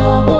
show.